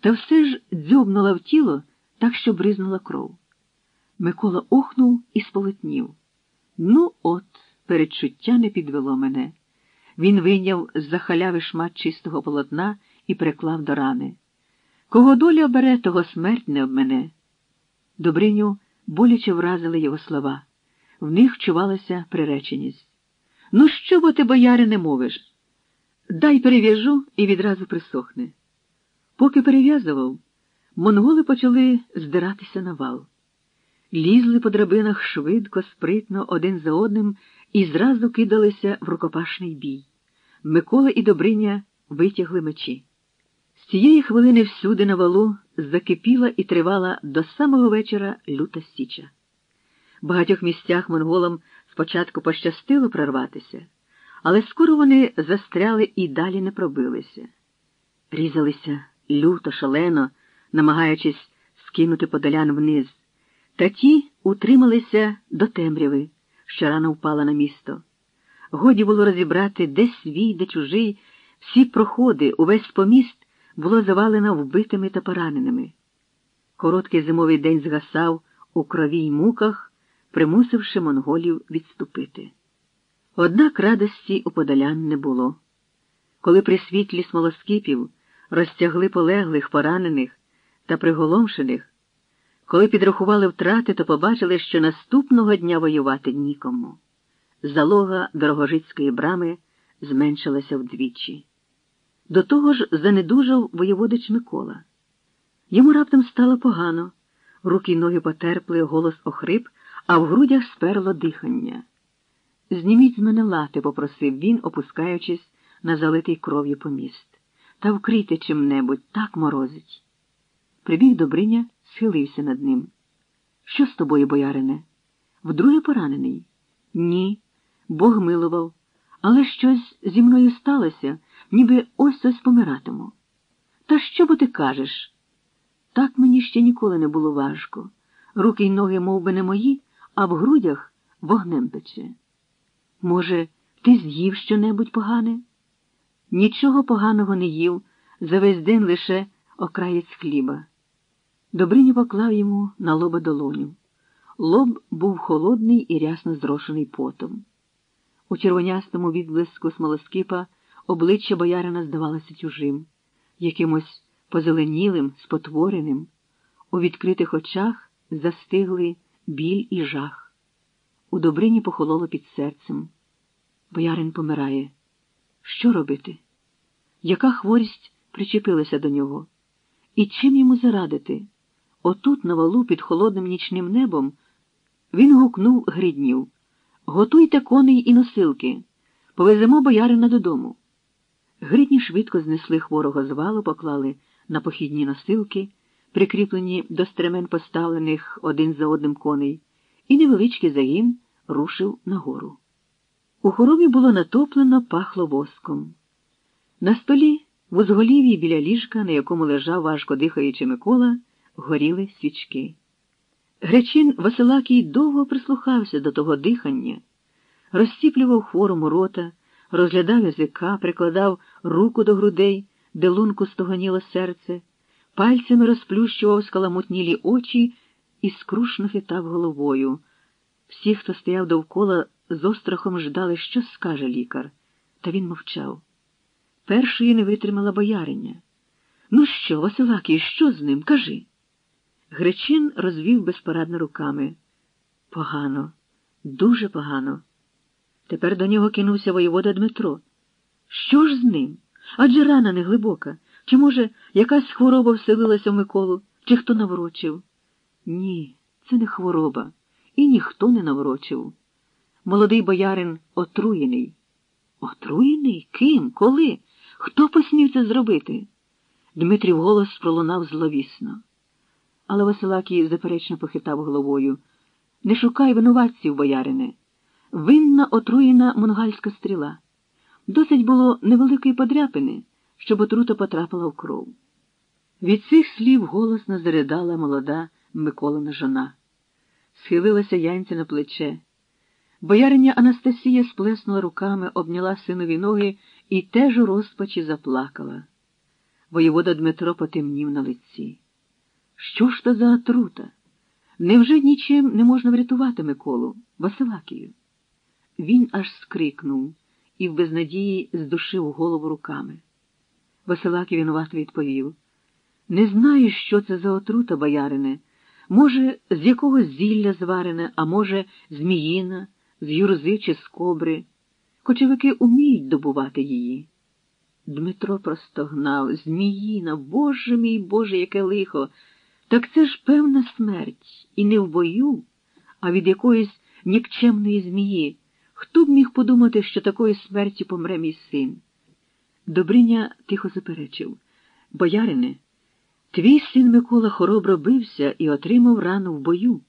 та все ж дзьобнула в тіло так, що бризнула кров. Микола охнув і сполотнів. Ну, от, передчуття не підвело мене. Він вийняв з-за халяви шмат чистого полотна і приклав до рани. Кого доля обере, того смерть не обмене. Добриню боляче вразили його слова. В них чувалася приреченість. Ну, що бо ти, бояри, не мовиш? Дай перев'яжу і відразу присохне. Поки перев'язував, монголи почали здиратися на вал. Лізли по драбинах швидко, спритно, один за одним і зразу кидалися в рукопашний бій. Микола і Добриня витягли мечі. З цієї хвилини всюди на валу закипіла і тривала до самого вечора люта січа. В багатьох місцях монголам спочатку пощастило прорватися, але скоро вони застряли і далі не пробилися. Різалися люто, шалено, намагаючись скинути подолян вниз, та ті утрималися до темряви, що рано впала на місто. Годі було розібрати, де свій, де чужий, всі проходи, увесь поміст було завалено вбитими та пораненими. Короткий зимовий день згасав у крові й муках, примусивши монголів відступити. Однак радості у подолян не було. Коли при світлі смолоскипів розтягли полеглих, поранених та приголомшених, коли підрахували втрати, то побачили, що наступного дня воювати нікому. Залога дорогожицької брами зменшилася вдвічі. До того ж занедужав воєводич Микола. Йому раптом стало погано, руки й ноги потерпли, голос охрип, а в грудях сперло дихання. Зніміть з мене лати, попросив він, опускаючись на залитий кров'ю поміст. Та вкрийте чим-небудь, так морозить. Прибіг Добриня, схилився над ним. Що з тобою, боярине? Вдруге поранений? Ні. Бог милував. Але щось зі мною сталося, ніби ось ось помиратиму. Та що бо ти кажеш? Так мені ще ніколи не було важко. Руки й ноги мов би, не мої, а в грудях вогнем пече. Може, ти з'їв щонебудь погане? Нічого поганого не їв, за весь день лише окраєць хліба. Добриня поклав йому на лоба долоню. Лоб був холодний і рясно зрошений потом. У червонястому відблиску смолоскипа обличчя боярина здавалося чужим, якимось позеленілим, спотвореним. У відкритих очах застигли біль і жах. У Добрині похололо під серцем. Боярин помирає. Що робити? Яка хворість причепилася до нього? І чим йому зарадити? Отут, на валу, під холодним нічним небом, він гукнув гріднів Готуйте коней і носилки, повеземо боярина додому. Гридні швидко знесли хворого з валу, поклали на похідні носилки, прикріплені до стремен поставлених один за одним коней, і невеличкий загін рушив нагору. У хоромі було натоплено пахло воском. На столі, в узголів'ї біля ліжка, на якому лежав важко дихаючи Микола, горіли свічки. Гречин Василакій довго прислухався до того дихання, розціплював хворому рота, розглядав язика, прикладав руку до грудей, де лунку стогоніло серце, пальцями розплющував скаламутнілі очі і скрушно хитав головою. Всі, хто стояв довкола, з острахом ждали, що скаже лікар, та він мовчав. Першої не витримала бояриня. Ну що, Василакій, що з ним? Кажи. Гречин розвів безпорадно руками. Погано, дуже погано. Тепер до нього кинувся воєвода Дмитро. Що ж з ним? Адже рана не глибока. Чи, може, якась хвороба вселилася в Миколу, чи хто наврочив? Ні, це не хвороба, і ніхто не наврочив. Молодий боярин отруєний. Отруєний? Ким? Коли? Хто посмів це зробити? Дмитрів голос пролунав зловісно. Але Василакій заперечно похитав головою. Не шукай винуватців, боярине. Винна отруєна монгальська стріла. Досить було невеликої подряпини, щоб отрута потрапила в кров. Від цих слів голосно заридала молода Миколина жона. Схилилася янця на плече. Бояриня Анастасія сплеснула руками, обняла синові ноги і теж у розпачі заплакала. Воєвода Дмитро потемнів на лиці. Що ж то за отрута? Невже нічим не можна врятувати Миколу, Василакію? Він аж скрикнув і в безнадії здушив голову руками. Василакій винувато відповів Не знаю, що це за отрута, боярине. Може, з якогось зілля зварене, а може, зміїна, з юрзи чи з кобри. Кочевики уміють добувати її. Дмитро простогнав Зміїна, Боже мій Боже, яке лихо. Так це ж певна смерть, і не в бою, а від якоїсь нікчемної змії. Хто б міг подумати, що такої смерті помре мій син? Добриня тихо заперечив Боярине, твій син Микола хоробро бився і отримав рану в бою.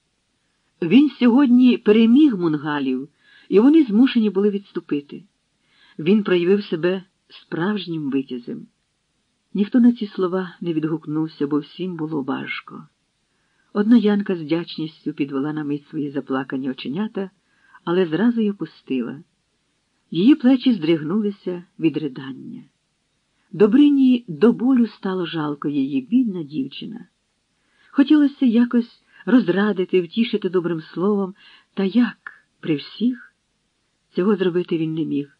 Він сьогодні переміг мунгалів, і вони змушені були відступити. Він проявив себе справжнім витязем. Ніхто на ці слова не відгукнувся, бо всім було важко. Одна Янка з вдячністю підвела на мить свої заплакані оченята, але зразу й опустила. Її плечі здригнулися від ридання. Добрині до болю стало жалко її, бідна дівчина. Хотілося якось розрадити, втішити добрим словом, та як при всіх цього зробити він не міг,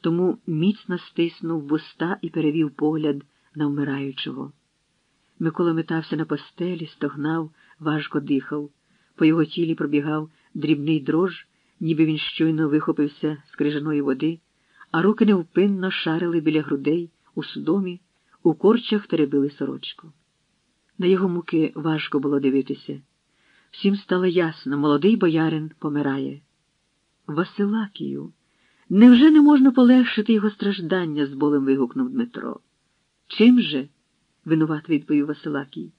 тому міцно стиснув вуста і перевів погляд на вмираючого. Микола метався на постелі, стогнав, важко дихав. По його тілі пробігав дрібний дрож, ніби він щойно вихопився з крижаної води, а руки невпинно шарили біля грудей у судомі, у корчах теребили сорочку. На його муки важко було дивитися. Всім стало ясно, молодий боярин помирає. Василакію, невже не можна полегшити його страждання? з болем вигукнув Дмитро. Чим же? винуват відповів Василакій.